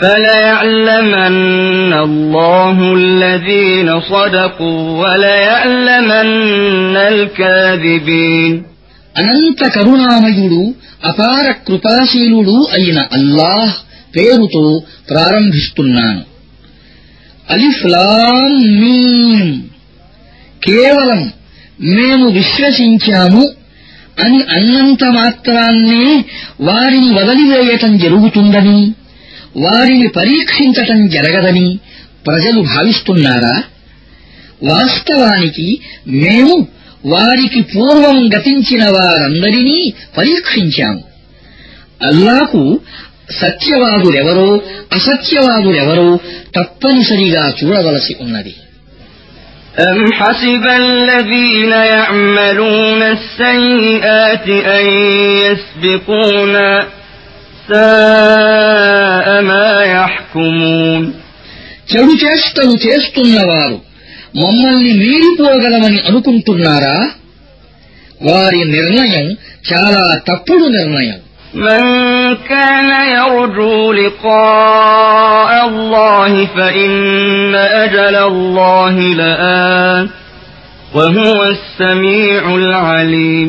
فليعلمن الله الذين صدقوا وليعلمن الكاذبين అనంత కరుణామయుడు అపార కృపాశీలుడు అయిన అల్లాహ్ పేరుతో ప్రారంభిస్తున్నాను అలిఫ్లాం మీమ్ కేవలం మేము విశ్వసించాము అని అన్నంత మాత్రాన్నే వారిని వదిలివేయటం జరుగుతుందని వారిని పరీక్షించటం జరగదని ప్రజలు భావిస్తున్నారా వాస్తవానికి మేము వారికి పూర్వం గతించిన వారందరినీ పరీక్షించాము అల్లాకు సత్యవాదులెవరో అసత్యవాదులెవరో తప్పనిసరిగా చూడవలసి ఉన్నది أم حسب الذين يعملون السيئات أن يسبقونا ساء ما يحكمون చెడు చేష్టలు చేస్తున్నవారు మమ్మల్ని మీరిపోగలమని అనుకుంటున్నారా వారి నిర్ణయం చాలా తప్పుడు నిర్ణయం من كان يرجو لقاء الله فإن أجل الله لآت وهو السميع العليم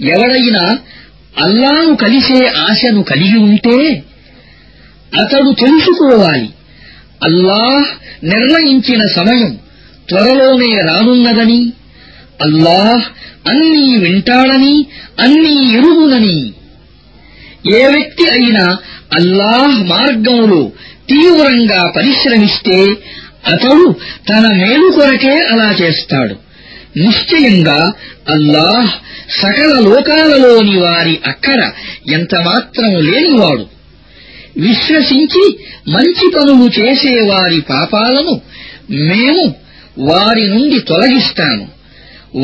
ఎవడైనా అల్లాను కలిసే ఆశను కలిగి ఉంటే అతడు తెలుసుకోవాలి. అల్లాహ్ నిర్ణయించిన సమయం త్వరలోనే రానున్నదని అల్లాహ్ అన్నీ వింటాడని అన్నీ ఎరుగునని. ఏ వ్యక్తి అయినా అల్లాహ్ మార్గంలో తీవ్రంగా పరిశ్రమిస్తే అతడు తన మేలు కొరకే అలా చేస్తాడు. నిశ్చయంగా అల్లాహ్ సకల లోకాలలోని వారి అక్కర ఎంతమాత్రం లేనివాడు విశ్వసించి మంచి పనులు చేసేవారి పాపాలను మేము వారి నుండి తొలగిస్తాము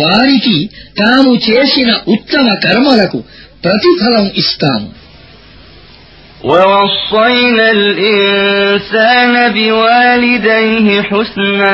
వారికి తాము చేసిన ఉత్తమ కర్మలకు ప్రతిఫలం ఇస్తాము ووصينا الإنسان بوالديه حسنا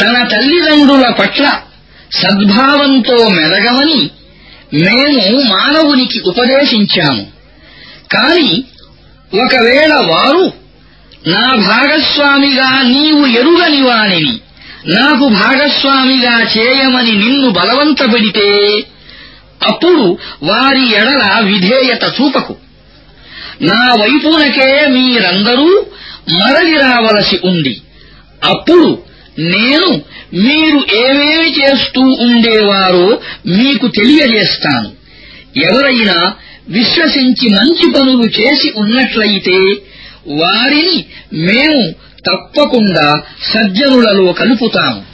తన తల్లిదండ్రుల పట్ల సద్భావంతో మెదగమని మేము మానవునికి ఉపదేశించాము. కాని ఒకవేళ వారు నా భాగస్వామిగా నీవు ఎరుగని వాణిని నాకు భాగస్వామిగా చేయమని నిన్ను బలవంతపెడితే అప్పుడు వారి ఎడల విధేయత చూపకు. నా వైపునకే మీరందరూ మరలి రావలసి ఉంది అప్పుడు నేను మీరు ఏమేమి చేస్తూ ఉండేవారో మీకు తెలియజేస్తాను. ఎవరైనా విశ్వసించి మంచి పనులు చేసి ఉన్నట్లయితే వారిని మేము తప్పకుండా సజ్జనులలో కలుపుతాము.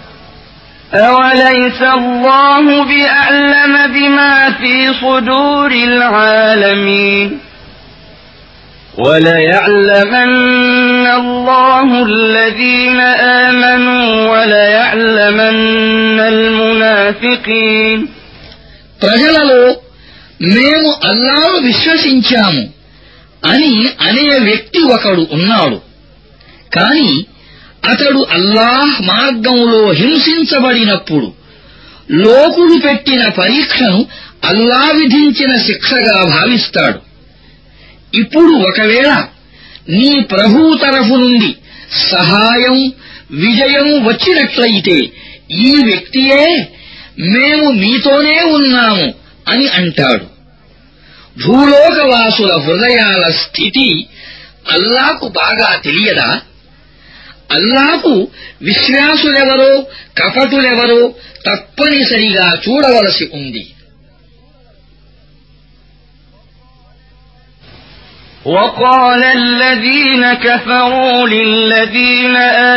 أوليس الله بأعلم بما في صدور العالمين وليعلمن الله الذين آمنوا وليعلمن المنافقين ప్రజలలో మేము అల్లాను విశ్వసించాము అని అనే వ్యక్తి ఒకడు ఉన్నాడు కాని అతడు అల్లాహ్ మార్గంలో హింసించబడినప్పుడు లోకుడు పెట్టిన పరీక్షను అల్లా విధించిన శిక్షగా భావిస్తాడు. ఇప్పుడు ఒకవేళ నీ ప్రభువు తరఫు నుండి సహాయం విజయం వచ్చినట్లయితే ఈ వ్యక్తియే మేము మీతోనే ఉన్నాము అని అంటాడు. భూలోకవాసుల హృదయాల స్థితి అల్లాకు బాగా తెలియదా? అల్లాకు విశ్వాసులెవరో కపటులెవరో తప్పనిసరిగా చూడవలసి ఉంది وقال الذين كفروا للذين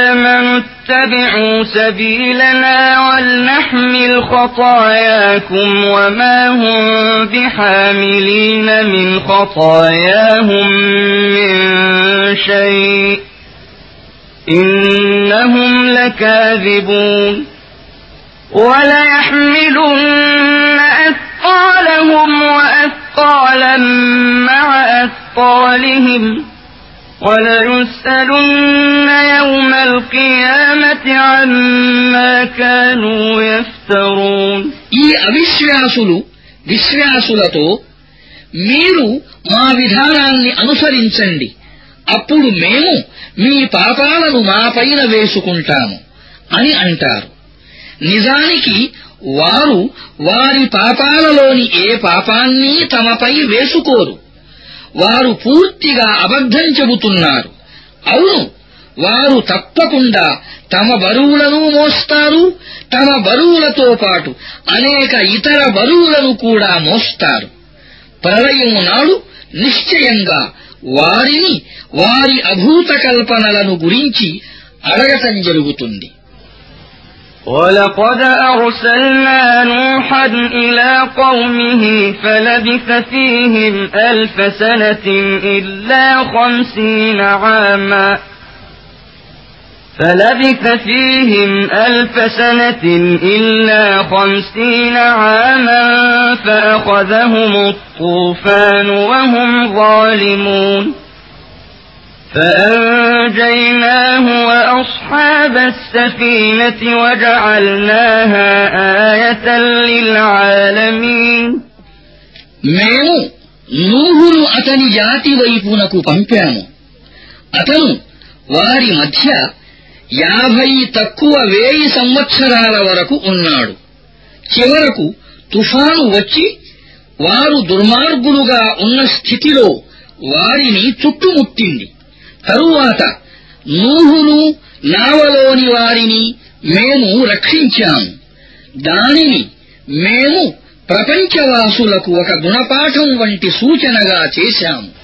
آمنوا اتبعوا سبيلنا ولنحمل خطاياكم وما هم بحاملين من خطاياهم من شيء إنهم لكاذبون وليحملن أثقالهم وأثقالا مع أثقالهم وليسألن يوم القيامة عما كانوا يفترون ఈ అవిశ్వాసులు విశ్వాసులతో మీరు మా విధానాన్ని అనుసరించండి అప్పుడు మేము మీ పాపాలను మాపైన వేసుకుంటాము అని అంటారు. నిజానికి వారు వారి పాపాలలోని ఏ పాపాన్ని తమపై వేసుకోరు. వారు పూర్తిగా అబద్ధం చెబుతున్నారు. అవును వారు తప్పకుండా తమ బరువులను మోస్తారు తమ బరువులతో పాటు అనేక ఇతర బరువులను కూడా మోస్తారు. ప్రళయం నాడు నిశ్చయంగా వారిని వారి అభూత కల్పనలను గురించి అడగటం జరుగుతుంది ولقد أرسلنا نوحا إلى قومه فلبث فيهم ألف سنة إلا خمسين عاما فلبث فيهم ألف سنة إلا خمسين عاما فأخذهم الطوفان وهم ظالمون فأنجيناه وأصحاب السفينة وجعلناها آية للعالمين మేము నూహును అతని జాతి వైపునకు పంపాము అతను వారి మధ్య యాభై తక్కువ వేయి సంవత్సరాల వరకు ఉన్నాడు. చివరకు తుఫాను వచ్చి వారు దుర్మార్గులుగా ఉన్న స్థితిలో వారిని చుట్టుముట్టింది. తరువాత నూహును నావలోని వారిని మేము రక్షించాము. దానిని మేము ప్రపంచవాసులకు ఒక గుణపాఠం వంటి సూచనగా చేశాము.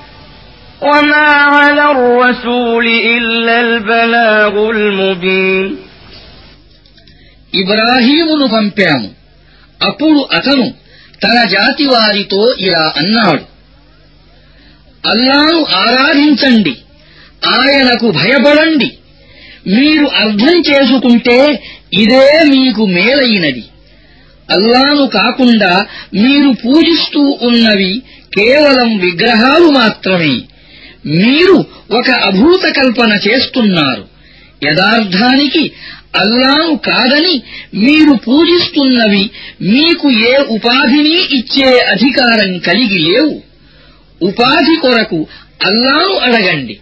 وما على الرسول إلا البلاغ المبين ఇబ్రాహీమును పంపాము అప్పుడు అతను తన జాతి వారితో ఇలా అన్నాడు అల్లాను ఆరాధించండి ఆయనకు భయపడండి మీరు అర్థం చేసుకుంటే ఇదే మీకు మేలైనది అల్లాను కాకుండా మీరు పూజిస్తూ ఉన్నవి కేవలం విగ్రహాలు మాత్రమే మీరు ఒక అభూత కల్పన చేస్తున్నారు. యదార్థానికి అల్లాను కాదని మీరు పూజిస్తున్నవి మీకు ఏ ఉపాధిని ఇచ్చే అధికారం కలిగి లేవు. ఉపాధి కొరకు అల్లాను అడగండి.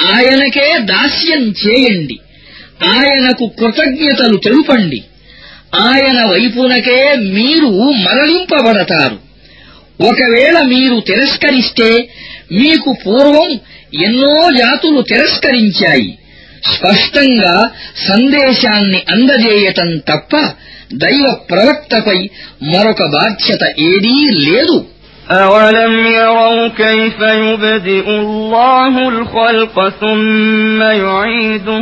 ఆయనకే దాస్యం చేయండి. ఆయనకు కృతజ్ఞతలు తెలుపండి. ఆయన వైపునకే మీరు మరలింపబడతారు. ఒకవేళ మీరు తిరస్కరిస్తే మీకు పూర్వం ఎన్నో జాతులు తిరస్కరించాయి స్పష్టంగా సందేశాన్ని అందజేయటం తప్ప దైవ ప్రవక్తపై మరొక బాధ్యత ఏదీ లేదు أولم يروا كيف يبدئ الله الخلق ثم يعيده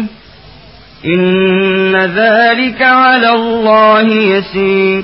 إن ذلك على الله يسير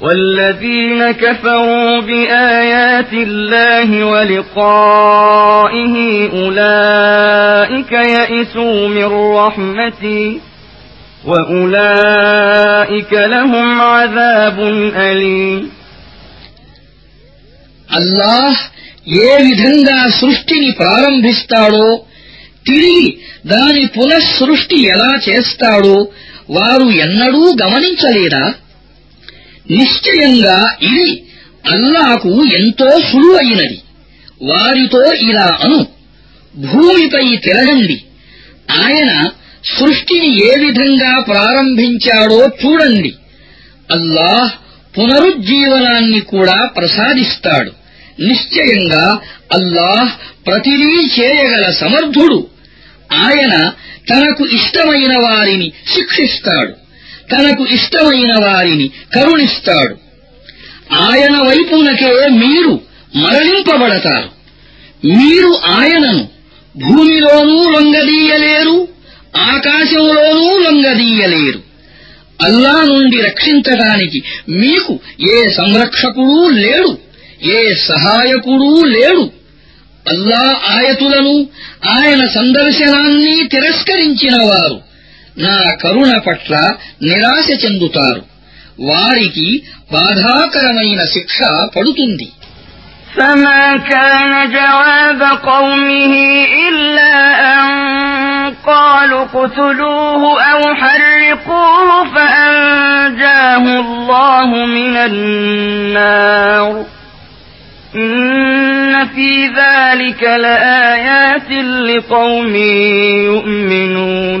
والذين كفروا بآيات الله ولقائه أولئك يئسوا من رحمتي وأولئك لهم عذاب أليم అల్లాహ్ ఏ విధంగా సృష్టిని ప్రారంభిస్తాడో తిరిగి దాని పునఃసృష్టి ఎలా చేస్తాడో వారు ఎన్నడూ గమనించలేదా నిశ్చయంగా ఇది అల్లాకు ఎంతో సులువైనది. వారితో ఇలా అను భూమిపై తిరగండి. ఆయన సృష్టిని ఏ విధంగా ప్రారంభించాడో చూడండి. అల్లాహ్ పునరుజ్జీవనాన్ని కూడా ప్రసాదిస్తాడు. నిశ్చయంగా అల్లాహ్ ప్రతిదీ చేయగల సమర్థుడు. ఆయన తనకు ఇష్టమైన వారిని శిక్షిస్తాడు. తనకు ఇష్టమైన వారిని కరుణిస్తాడు. ఆయన వైపునకే మీరు మరలింపబడతారు. మీరు ఆయనను భూమిలోనూ లొంగదీయలేరు ఆకాశంలోనూ లొంగదీయలేరు. అల్లా నుండి రక్షించడానికి మీకు ఏ సంరక్షకుడూ లేడు ఏ సహాయకుడూ లేడు. అల్లా ఆయతులను ఆయన సందర్శనాన్ని తిరస్కరించినవారు. నా కరుణ పట్ల నిరాశ చెందుతారు వారికి బాధాకరమైన శిక్ష పడుతుంది فما كان جواب قومه إلا أن قالوا اقتلوه أو حرقوه فأنجاه الله من النار إن في ذلك لآيات لقوم يؤمنون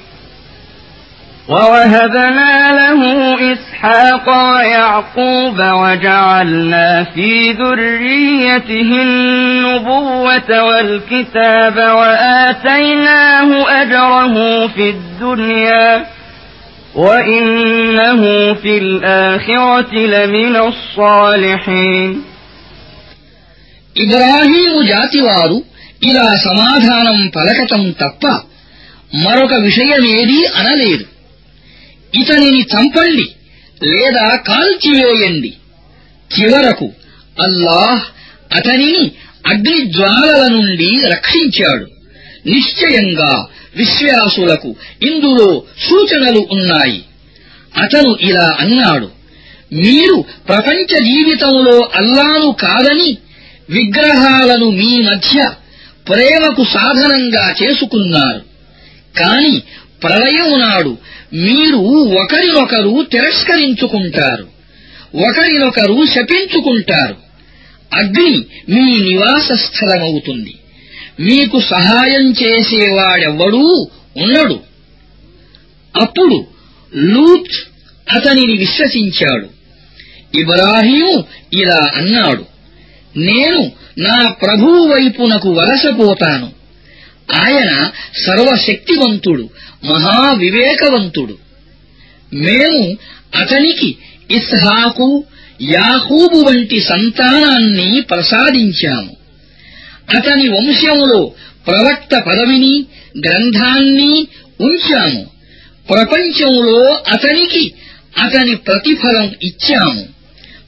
ووهبنا له إسحاق ويعقوب وجعلنا في ذريته النبوة والكتاب وآتيناه أجره في الدنيا وإنه في الآخرة لمن الصالحين ఇబ్రాహీము జాతివారు ఇలా సమాధానం పలకటం తప్ప మరొక విషయమేదీ అనలేదు ఇతనిని చంపండి లేదా కాల్చివేయండి. చివరకు అల్లాహ్ అతనిని అగ్నిజ్వాలల నుండి రక్షించాడు. నిశ్చయంగా విశ్వాసులకు ఇందులో సూచనలు ఉన్నాయి. అతను ఇలా అన్నాడు మీరు ప్రపంచ జీవితంలో అల్లాను కాదని విగ్రహాలను మీ మధ్య ప్రేమకు సాధనంగా చేసుకున్నారు. కాని ప్రళయం నాడు మీరు ఒకరినొకరు తిరస్కరించుకుంటారు ఒకరినొకరు శపించుకుంటారు. అగ్ని మీ నివాస స్థలమవుతుంది. మీకు సహాయం చేసేవాడెవ్వడూ ఉండడు. అప్పుడు లూత్ అతనిని విశ్వసించాడు. ఇబ్రాహీము ఇలా అన్నాడు నేను నా ప్రభువు వైపునకు వలసపోతాను. ఆయన సర్వశక్తివంతుడు మహావివేకవంతుడు. మేము అతనికి ఇస్హాకు యాహూబు వంటి సంతానాన్ని ప్రసాదించాము. అతని వంశములో ప్రవక్త పదవిని గ్రంథాన్ని ఉంచాము. ప్రపంచంలో అతనికి అతని ప్రతిఫలం ఇచ్చాము.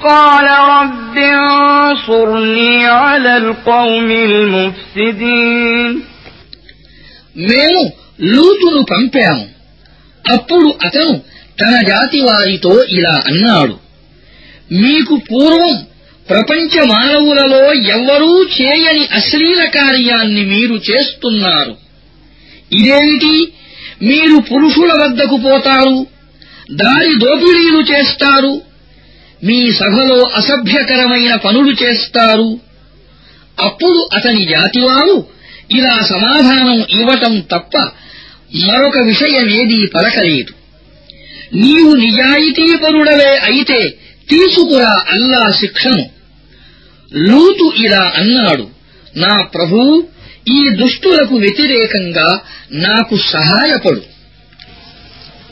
قال رب انصرني على القوم المفسدين మేము లూతును పంపాము అప్పుడు అతను తన జాతి వారితో ఇలా అన్నాడు మీకు పూర్వం ప్రపంచ మానవులలో ఎవ్వరూ చేయని అశ్లీల కార్యాన్ని మీరు చేస్తున్నారు ఇదేమిటి మీరు పురుషుల వద్దకు పోతారు దారి దోపిడీలు చేస్తారు మీ సభలో అసభ్యకరమైన పనులు చేస్తారు అప్పుడు అతని జాతివారు ఇలా సమాధానం ఇవ్వటం తప్ప మరొక విషయమేదీ పలకలేదు నీవు నిజాయితీపరుడవే అయితే తీసుకురా అల్లా శిక్షను లూతు ఇలా అన్నాడు నా ప్రభూ ఈ దుష్టులకు వ్యతిరేకంగా నాకు సహాయపడు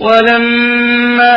ولما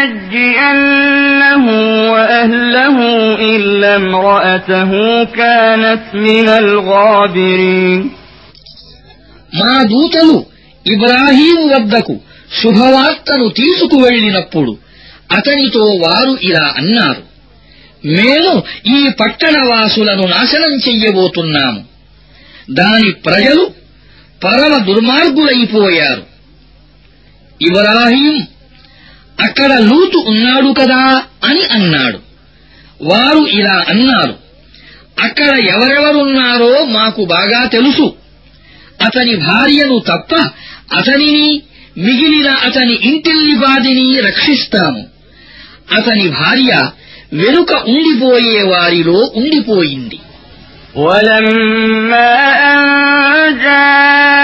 لننجينه وأهله إلا امرأته كانت من الغابرين మా దూతలు ఇబ్రాహీము వద్దకు శుభవార్తను తీసుకువెళ్లినప్పుడు అతనితో వారు ఇలా అన్నారు మేము ఈ పట్టణవాసులను నాశనం చెయ్యబోతున్నాము దాని ప్రజలు పరమ దుర్మార్గులైపోయారు ఇబ్రాహీం అక్కడ లూతు ఉన్నాడు కదా అని అన్నాడు వారు ఇలా అన్నారు అక్కడ ఎవరెవరున్నారో మాకు బాగా తెలుసు అతని భార్యను తప్ప అతనిని మిగిలిన అతని ఇంటిల్లిపాదిని రక్షిస్తాము అతని భార్య వెనుక ఉండిపోయే వారిలో ఉండిపోయింది ولما أن جاءت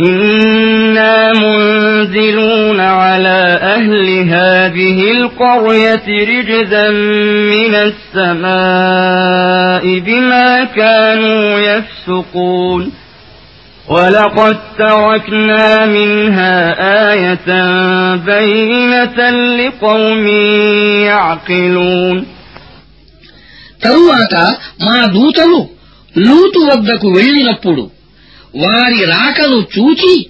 إنا منزلون على أهل هذه القرية رجزا من السماء بما كانوا يفسقون ولقد تركنا منها آية بينة لقوم يعقلون తరువాత మా దూతలు లూతు వద్దకు వెళ్ళినప్పుడు వారి రాకను చూచి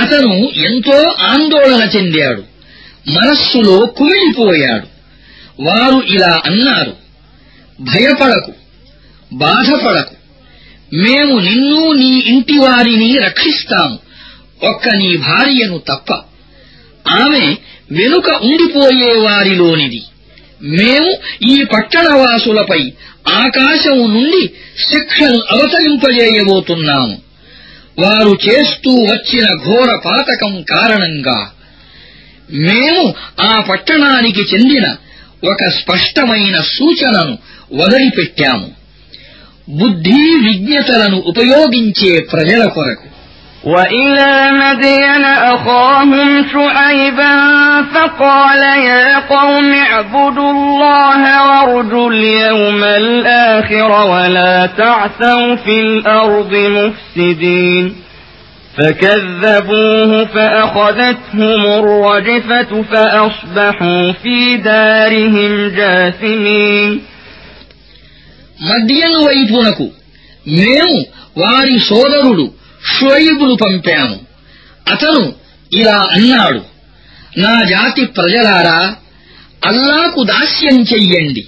అతను ఎంతో ఆందోళన చెందాడు. మనస్సులో కుమిలిపోయాడు. వారు ఇలా అన్నారు భయపడకు బాధపడకు. మేము నిన్ను నీ ఇంటి వారిని రక్షిస్తాము. ఒక్క నీ భార్యను తప్ప. ఆమె వెనుక ఉండిపోయే వారిలోనిది. మేము ఈ పట్టణవాసులపై ఆకాశము నుండి శిక్షను అవతరింపజేయబోతున్నాము. వారు చేస్తూ వచ్చిన ఘోర పాతకం కారణంగా మేము ఆ పట్టణానికి చెందిన ఒక స్పష్టమైన సూచనను వదిలిపెట్టాము. బుద్ధి విజ్ఞతలను ఉపయోగించే ప్రజల కొరకు. وإلى مدين أخاهم شعيبا فقال يا قوم اعبدوا الله وارجوا اليوم الآخر ولا تعثوا في الأرض مفسدين فكذبوه فأخذتهم الرجفة فأصبحوا في دارهم جاثمين మద్యను వైపునకు మేము వారి సోదరుడు షోయిబును పంపాము అతను ఇలా అన్నాడు నా జాతి ప్రజలారా అల్లాకు దాస్యం చెయ్యండి.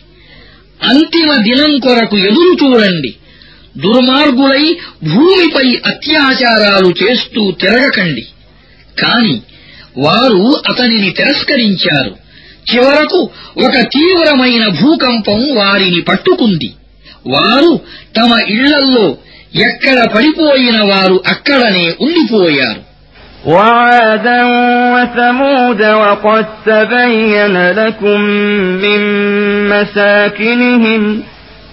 అంతిమ దినం కొరకు ఎదురు చూడండి. దుర్మార్గులై భూమిపై అత్యాచారాలు చేస్తూ తిరగకండి. కాని వారు అతనిని తిరస్కరించారు. చివరకు ఒక తీవ్రమైన భూకంపం వారిని పట్టుకుంది. వారు తమ ఇళ్ళల్లో ఎక్కడ పడిపోయిన వారు అక్కడనే ఉండిపోయారు وعادا وثمود وقد تبين لكم من مساكنهم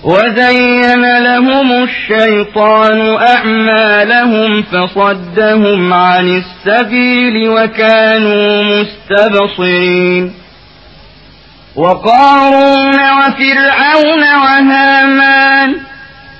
وزين لهم الشيطان أعمالهم فصدهم عن السبيل وكانوا مستبصرين وقارون وفرعون وهامان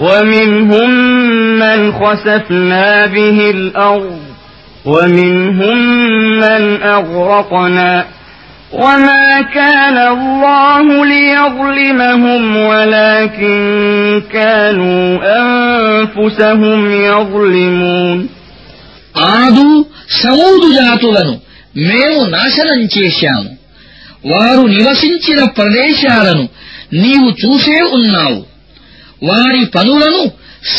ومنهم من خسفنا به الأرض ومنهم من أغرقنا وما كان الله ليظلمهم ولكن كانوا أنفسهم يظلمون ఆదు సమూదు జాతులను మేము నాశనం చేశాము వారు నివసించిన ప్రదేశాలను నీవు చూసే ఉన్నావు వారి పనులను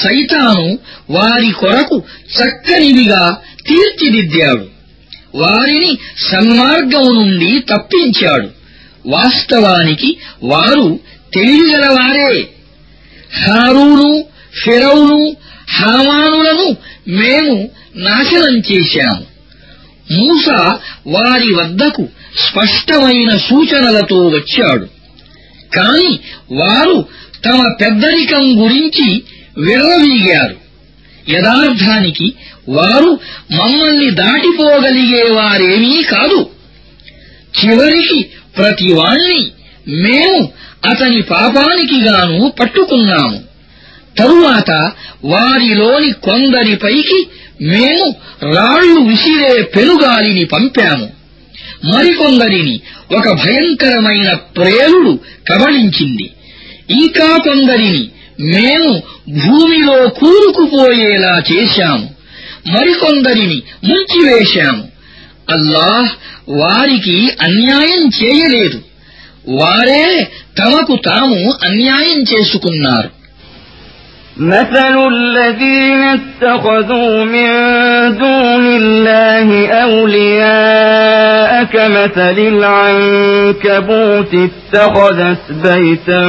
సైతాను వారి కొరకు చక్కనివిగా తీర్చిదిద్దాడు. వారిని సన్మార్గం నుండి తప్పించాడు. వాస్తవానికి వారు తెలియగలవారే హారూను ఫిరౌను హామానులను మేము నాశనం చేశాము. మూస వారి వద్దకు స్పష్టమైన సూచనలతో వచ్చాడు. కాని వారు తమ పెద్దరికం గురించి విర్రవీగారు యథార్థానికి వారు మమ్మల్ని దాటిపోగలిగేవారేమీ కాదు. చివరికి ప్రతివాణ్ణి మేము అతని పాపానికి గాను పట్టుకున్నాము. తరువాత వారిలోని కొందరిపైకి మేము రాళ్ళు విసిరే పెనుగాలిని పంపాము. మరికొందరిని ఒక భయంకరమైన ప్రేరుడు కబళించింది. ఇంకా కొందరిని మేము భూమిలో కూరుకుపోయేలా చేశాము. మరికొందరిని ముంచివేశాము. అల్లాహ్ వారికి అన్యాయం చేయలేదు. వారే తమకు తాము అన్యాయం చేసుకున్నారు. مثل الذين اتخذوا من دون الله أولياء كمثل العنكبوت اتخذت بيتا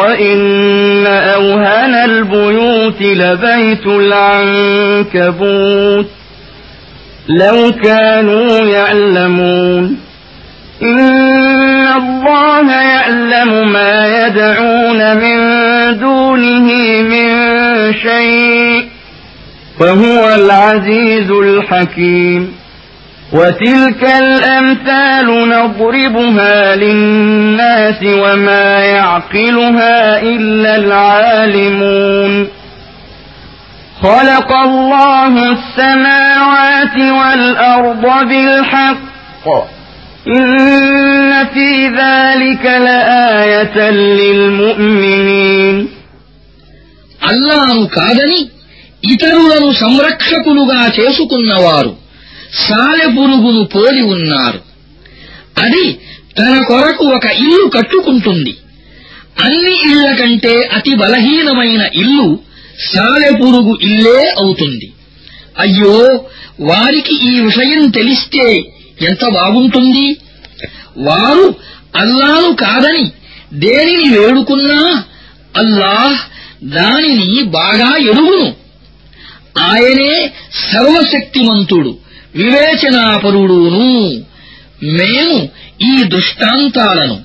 وإن أوهن البيوت لبيت العنكبوت لو كانوا يعلمون إن الله يعلم ما يدعون من دونه من شيء وهو العزيز الحكيم وتلك الأمثال نضربها للناس وما يعقلها إلا العالمون خلق الله السماوات والأرض بالحق إن في ذلك لآية للمؤمنين అల్లాను కాదని ఇతరులను సంరక్షకులుగా చేసుకున్నవారు సాలెపురుగును పోలి ఉన్నారు అది తన కొరకు ఒక ఇల్లు కట్టుకుంటుంది అన్ని ఇళ్ల కంటే అతి బలహీనమైన ఇల్లు సాలెపురుగు ఇల్లే అవుతుంది అయ్యో వారికి ఈ విషయం తెలిస్తే ఎంత బాగుంటుంది? వారు అల్లాను కాదని దేనిని వేడుకున్నా అల్లాహ్ దానిని బాగా ఎరుగును. ఆయనే సర్వశక్తిమంతుడు వివేచనాపరుడును. మేము ఈ దృష్టాంతాలను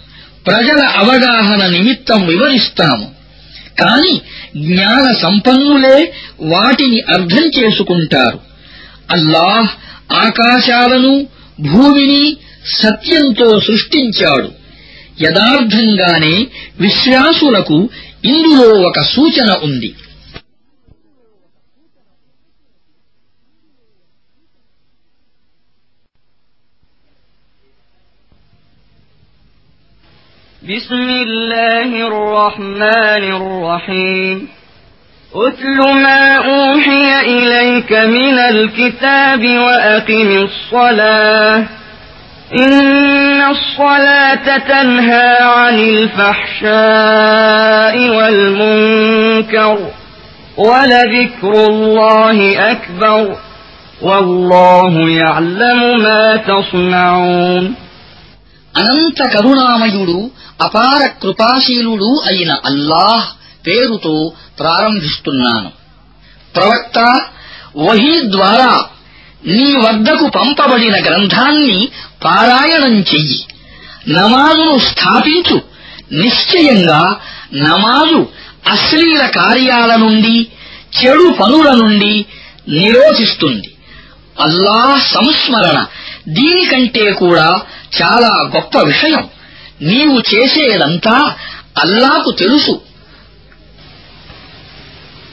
ప్రజల అవగాహన నిమిత్తం వివరిస్తాము. కాని జ్ఞాన సంపన్నులే వాటిని అర్థం చేసుకుంటారు. అల్లాహ్ ఆకాశాలను భూమిని సత్యంతో సృష్టించాడు యథార్థంగానే విశ్వాసులకు ఇందులో ఒక సూచన ఉంది بسم الله الرحمن الرحيم اتل ما أوحي إليك من الكتاب وأقم الصلاة إن الصلاة تنهى عن الفحشاء والمنكر ولذكر الله أكبر والله يعلم ما تصنعون అనంత కరుణామయుడు అపార కృపాశీలుడు అయిన అల్లాహ్ పేరుతో ప్రారంభిస్తున్నాను. ప్రవక్త వహీ ద్వారా నీ వద్దకు పంపబడిన గ్రంథాన్ని పారాయణం చెయ్యి. నమాజును స్థాపించు. నిశ్చయంగా నమాజు అశ్లీల కార్యాల నుండి చెడు పనుల నుండి నిరోధిస్తుంది. అల్లాహ్ సంస్మరణ దీనికంటే కూడా చాలా గొప్ప విషయం. నీవు చేసేదంతా అల్లాకు తెలుసు.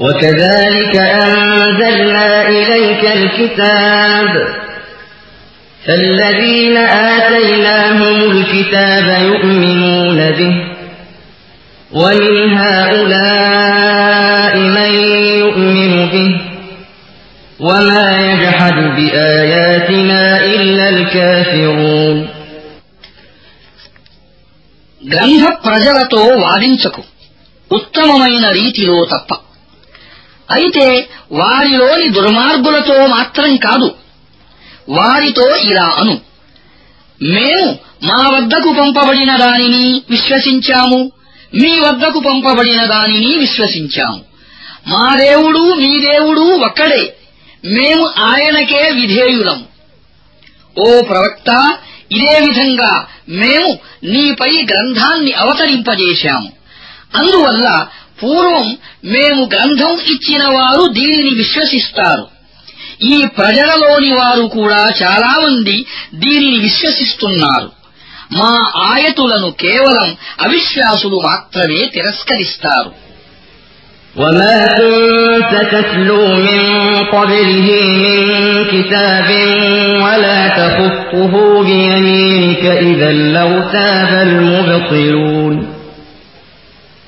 وكذلك أنزلنا إليك الكتاب فالذين آتيناهم الكتاب يؤمنون به ومن هؤلاء من يؤمن به وما يجحد بآياتنا إلا الكافرون గ్రంథ ప్రజలతో వాదించకు ఉత్తమమైన రీతిలో తప్ప అయితే వారిలోని దుర్మార్గులతో మాత్రం కాదు. వారితో ఇలా అను. మేము మా వద్దకు పంపబడిన దానిని విశ్వసించాము. మీ వద్దకు పంపబడిన దానిని విశ్వసించాము. మా దేవుడు మీ దేవుడు ఒక్కడే. మేము ఆయనకే విధేయులము ఓ ప్రవక్త ఇదే విధంగా మేము నీపై గ్రంథాన్ని అవతరింపజేశాము. అందువల్ల పూర్వం మేము గ్రంథం ఇచ్చిన వారు దీనిని విశ్వసిస్తారు ఈ ప్రజలలోని వారు కూడా చాలా మంది దీనిని విశ్వసిస్తున్నారు మా ఆయతులను కేవలం అవిశ్వాసులు మాత్రమే తిరస్కరిస్తారు وما كنت تتلو من قبله من كتاب ولا تخطه بيمينك إذا لارتاب المبطلون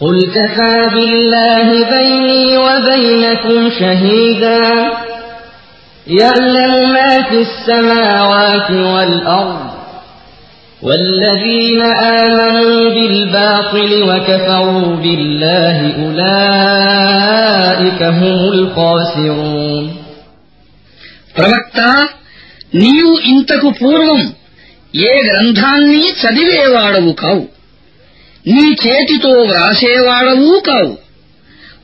قل كفى بالله بيني وبينكم شهيدا يعلم ما في السماوات والأرض والذين آمنوا بالباطل وكفروا بالله أولئك هم الخاسرون ప్రవక్త నీవు ఇంతకు పూర్వం ఏ గ్రంథాన్ని చదివేవాడవు కావు నీ చేతితో వ్రాసేవాడవూ కావు.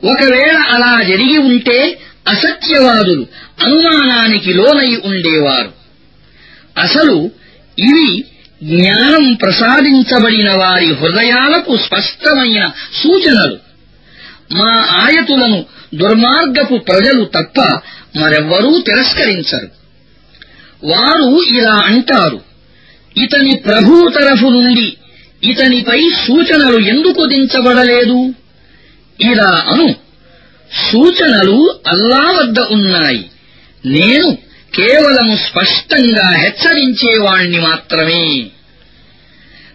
ఒకవేళ అలా జరిగి ఉంటే అసత్యవాదులు అనుమానానికి లోనై ఉండేవారు. అసలు ఇవి జ్ఞానం ప్రసాదించబడిన వారి హృదయాలకు స్పష్టమైన సూచనలు. మా ఆయతులను దుర్మార్గపు ప్రజలు తప్ప మరెవ్వరూ తిరస్కరించరు. వారు ఇలా అంటారు ఇతని ప్రభు తరఫు నుండి ఇతనిపై సూచనలు ఎందుకు దించబడలేదు? ఇలా అను. సూచనలు అల్లా వద్ద ఉన్నాయి. నేను కేవలం స్పష్టంగా హెచ్చరించేవాణ్ణి మాత్రమే.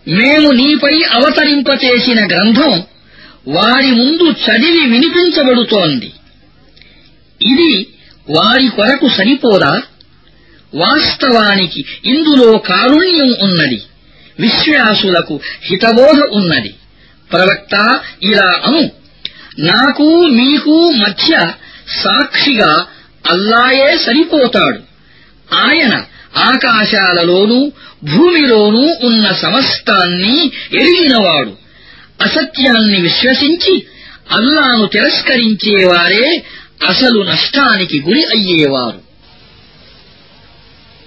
మేము నీపై అవతరింపచేసిన గ్రంథం వారి ముందు చదివి వినిపించబడుతోంది. ఇది వారి కొరకు సరిపోదా? వాస్తవానికి ఇందులో కారుణ్యం ఉన్నది. విశ్వాసులకు హితబోధ ఉన్నది. ప్రవక్త ఇలా అను నాకు మీకు మధ్య సాక్షిగా అల్లాయే సరిపోతాడు. ఆయన ఆకాశాలలోనూ భూమిలోనూ ఉన్న సమస్తాన్ని ఎరిగినవాడు. అసత్యాన్ని విశ్వసించి అల్లాను తిరస్కరించేవారే అసలు నష్టానికి గురి అయ్యేవారు.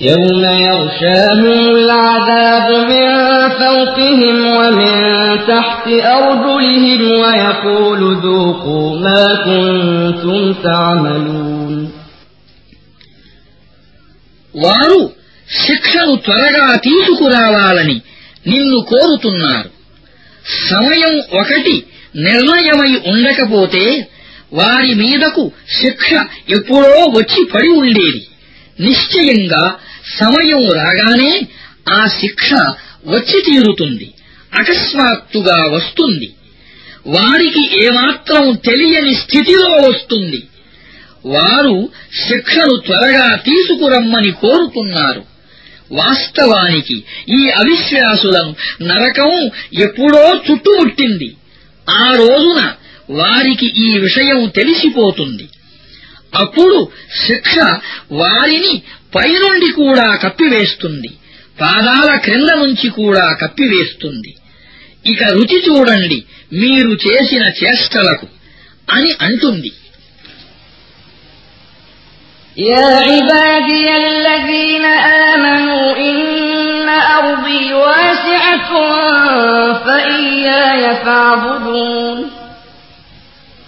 يوم يغشاهم العذاب من فوقهم ومن تحت أرجلهم ويقول ذوقوا ما كنتم تعملون వారు శిక్షను త్వరగా తీసుకురావాలని నిన్ను కోరుతున్నారు సమయం ఒకటి నిర్ణయమై ఉండకపోతే వారి మీదకు శిక్ష ఎప్పుడో వచ్చి పడి ఉండేది నిశ్చయంగా సమయం రాగానే ఆ శిక్ష వచ్చి తీరుతుంది అకస్మాత్తుగా వస్తుంది. వారికి ఏమాత్రం తెలియని స్థితిలో వస్తుంది. వారు శిక్షను త్వరగా తీసుకురమ్మని కోరుతున్నారు. వాస్తవానికి ఈ అవిశ్వాసులను నరకం ఎప్పుడో చుట్టుముట్టింది. ఆ రోజున వారికి ఈ విషయం తెలిసిపోతుంది. అప్పుడు శిక్ష వారిని పైనుండి కూడా కప్పివేస్తుంది పాదాల క్రింద నుంచి కూడా కప్పివేస్తుంది ఇక రుచి చూడండి మీరు చేసిన చేష్టలకు అని అంటుంది يا عبادي الذين آمنوا إن أرضي واسعة فإياي فاعبدون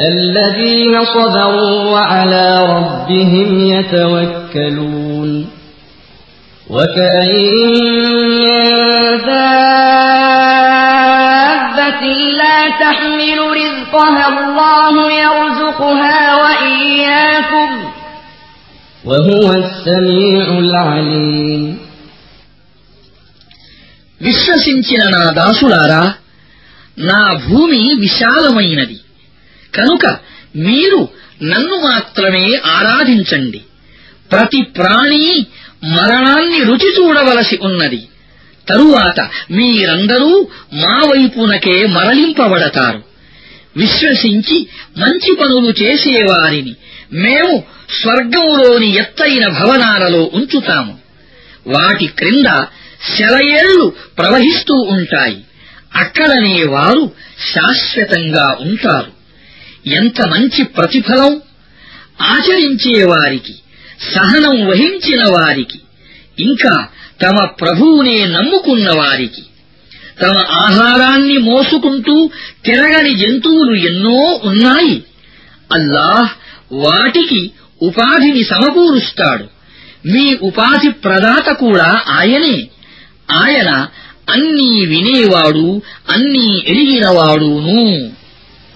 الذين صبروا وعلى ربهم يتوكلون وكأين من دابة لا تحمل رزقها الله يرزقها وإياكم وهو السميع العليم విశ్వసించిన నా దాసులారా నా భూమి విశాలమైనది కనుక మీరు నన్ను మాత్రమే ఆరాధించండి. ప్రతి ప్రాణి మరణాన్ని రుచి చూడవలసి ఉన్నది. తరువాత మీరందరూ మా వైపునకే మరలింపబడతారు. విశ్వసించి మంచి పనులు చేసేవారిని మేము స్వర్గంలోని ఎత్తైన భవనాలలో ఉంచుతాము. వాటి క్రింద శలయేళ్ళు ప్రవహిస్తూ ఉంటాయి. అక్కడనే వారు శాశ్వతంగా ఉంటారు. ఎంత మంచి ప్రతిఫలం? ఆచరించేవారికి సహనం వహించిన వారికి ఇంకా తమ ప్రభువునే నమ్ముకున్న వారికి తమ ఆహారాన్ని మోసుకుంటూ తిరగని జంతువులు ఎన్నో ఉన్నాయి. అల్లాహ్ వాటికి ఉపాధిని సమకూరుస్తాడు. మీ ఉపాధి ప్రదాత కూడా ఆయనే. ఆయన అన్నీ వినేవాడు అన్నీ ఎరిగినవాడును.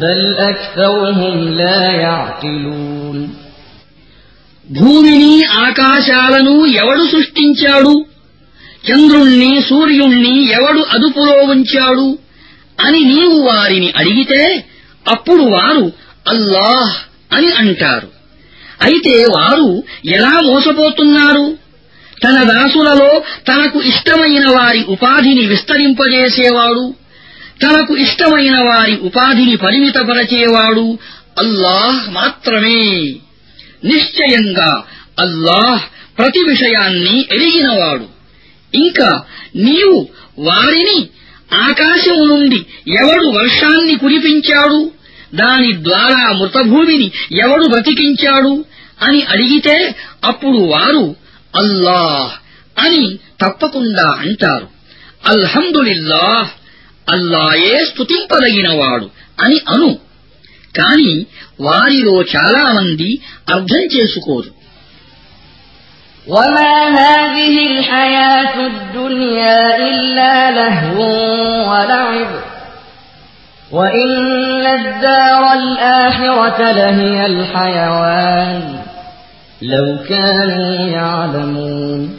బల్ భూమిని ఆకాశాలను ఎవడు సృష్టించాడు? చంద్రుణ్ణి సూర్యుణ్ణి ఎవడు అదుపులో ఉంచాడు? అని నీవు వారిని అడిగితే అప్పుడు వారు అల్లాహ్ అని అంటారు. అయితే వారు ఎలా మోసపోతున్నారు? తన దాసులలో తనకు ఇష్టమైన వారి ఉపాధిని విస్తరింపజేసేవాడు తనకు ఇష్టమైన వారి ఉపాధిని పరిమితపరచేవాడు అల్లాహ్ మాత్రమే. నిశ్చయంగా అల్లాహ్ ప్రతి విషయాన్ని ఎరిగినవాడు. ఇంకా నీవు వారిని ఆకాశం నుండి ఎవడు వర్షాన్ని కురిపించాడు? దాని ద్వారా మృతభూమిని ఎవడు బ్రతికించాడు? అని అడిగితే అప్పుడు వారు అల్లాహ్ అని తప్పకుండా అంటారు. అల్హందులిల్లాహ్ అల్లాయే స్తుతింపదగినవాడు అని అను కాని వారిలో చాలా మంది అర్థం చేసుకోరు وما هذه الحياة الدنيا إلا لهو ولعب وإن الدار الآخرة لهي الحيوان لو كانوا يعلمون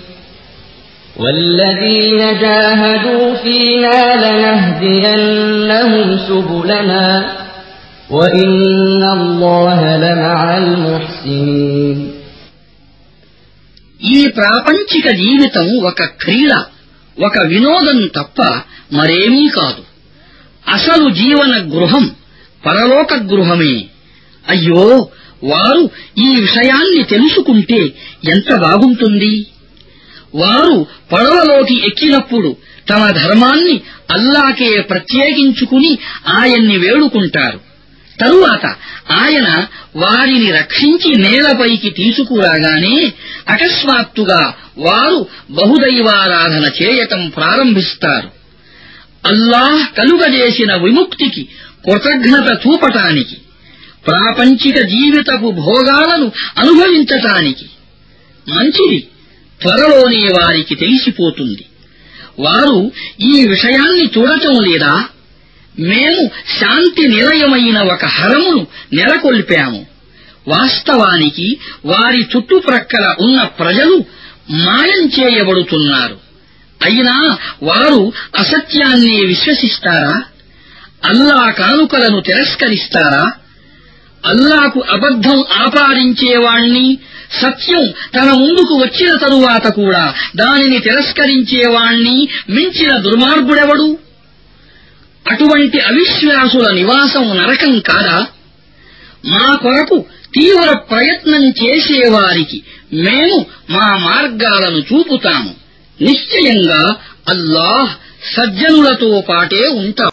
والذين جاهدوا فينا لنهدينهم سبلنا وإن الله لمع المحسنين ఈ ప్రాపంచిక జీవితం ఒక క్రీడ ఒక వినోదం తప్ప మరేమీ కాదు అసలు జీవన గృహం పరలోక గృహమే అయ్యో వారు ఈ విషయాన్ని తెలుసుకుంటే ఎంత బాగుంటుంది వారు పడవలోకి ఎక్కినప్పుడు తమ ధర్మాన్ని అల్లాకే ప్రత్యేకించుకుని ఆయన్ని వేడుకుంటారు. తరువాత ఆయన వారిని రక్షించి నేలపైకి తీసుకురాగానే అకస్మాత్తుగా వారు బహుదైవారాధన చేయటం ప్రారంభిస్తారు. అల్లాహ్ కలుగజేసిన విముక్తికి కృతజ్ఞత చూపటానికి ప్రాపంచిక జీవితపు భోగాలను అనుభవించటానికి మంచిది. త్వరలోనే వారికి తెలిసిపోతుంది. వారు ఈ విషయాన్ని చూడటం లేదా? మేము శాంతి నిలయమైన ఒక హరమును నెలకొల్పాము. వాస్తవానికి వారి చుట్టుప్రక్కల ఉన్న ప్రజలు మాయం చేయబడుతున్నారు. అయినా వారు అసత్యాన్ని విశ్వసిస్తారా? అల్లా కానుకలను తిరస్కరిస్తారా? అల్లాకు అబద్ధం ఆపాదించేవాణ్ణి సత్యం తన ముందుకు వచ్చిన తరువాత కూడా దానిని తిరస్కరించేవాణ్ణి మించిన దుర్మార్గుడెవడు? అటువంటి అవిశ్వాసుల నివాసం నరకం కాదా? మా కొరకు తీవ్ర ప్రయత్నం చేసేవారికి మేము మా మార్గాలను చూపుతాము. నిశ్చయంగా అల్లాహ్ సజ్జనులతో పాటే ఉంటాం.